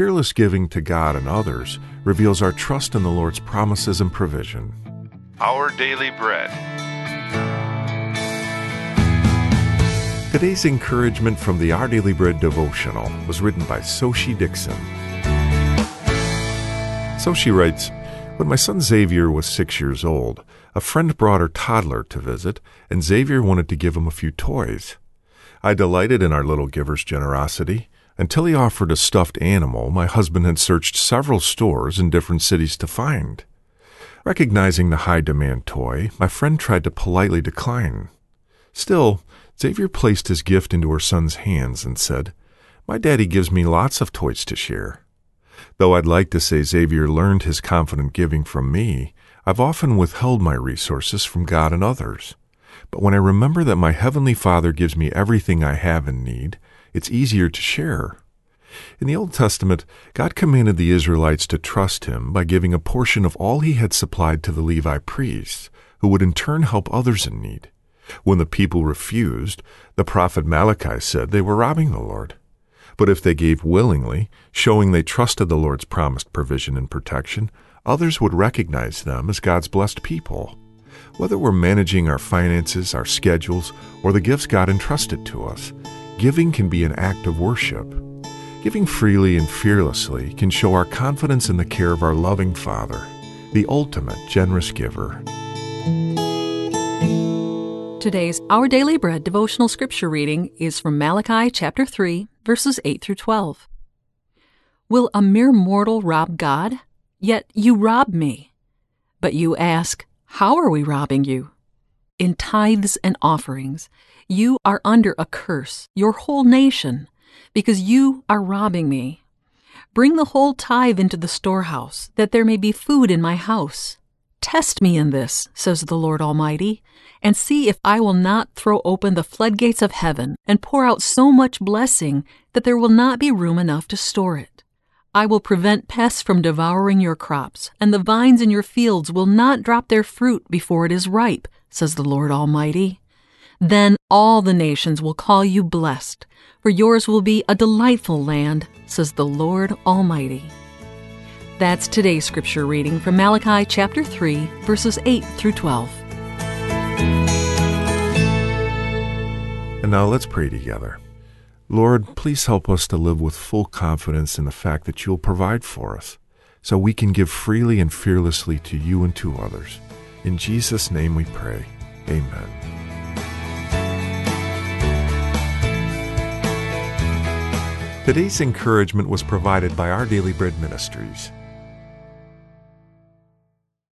Fearless giving to God and others reveals our trust in the Lord's promises and provision. Our Daily Bread. Today's encouragement from the Our Daily Bread devotional was written by Xochitl Dixon. Xochitl writes When my son Xavier was six years old, a friend brought her toddler to visit, and Xavier wanted to give him a few toys. I delighted in our little giver's generosity. Until he offered a stuffed animal my husband had searched several stores in different cities to find. Recognizing the high demand toy, my friend tried to politely decline. Still, Xavier placed his gift into her son's hands and said, My daddy gives me lots of toys to share. Though I'd like to say Xavier learned his confident giving from me, I've often withheld my resources from God and others. But when I remember that my Heavenly Father gives me everything I have and need, it's easier to share. In the Old Testament, God commanded the Israelites to trust Him by giving a portion of all He had supplied to the Levi priests, who would in turn help others in need. When the people refused, the prophet Malachi said they were robbing the Lord. But if they gave willingly, showing they trusted the Lord's promised provision and protection, others would recognize them as God's blessed people. Whether we're managing our finances, our schedules, or the gifts God entrusted to us, giving can be an act of worship. Giving freely and fearlessly can show our confidence in the care of our loving Father, the ultimate generous giver. Today's Our Daily Bread devotional scripture reading is from Malachi chapter 3, verses 8 through 12. Will a mere mortal rob God? Yet you rob me. But you ask, How are we robbing you? In tithes and offerings, you are under a curse, your whole nation, because you are robbing me. Bring the whole tithe into the storehouse, that there may be food in my house. Test me in this, says the Lord Almighty, and see if I will not throw open the floodgates of heaven and pour out so much blessing that there will not be room enough to store it. I will prevent pests from devouring your crops, and the vines in your fields will not drop their fruit before it is ripe, says the Lord Almighty. Then all the nations will call you blessed, for yours will be a delightful land, says the Lord Almighty. That's today's scripture reading from Malachi chapter 3, verses 8 through 12. And now let's pray together. Lord, please help us to live with full confidence in the fact that you'll provide for us, so we can give freely and fearlessly to you and to others. In Jesus' name we pray. Amen. Today's encouragement was provided by Our Daily Bread Ministries.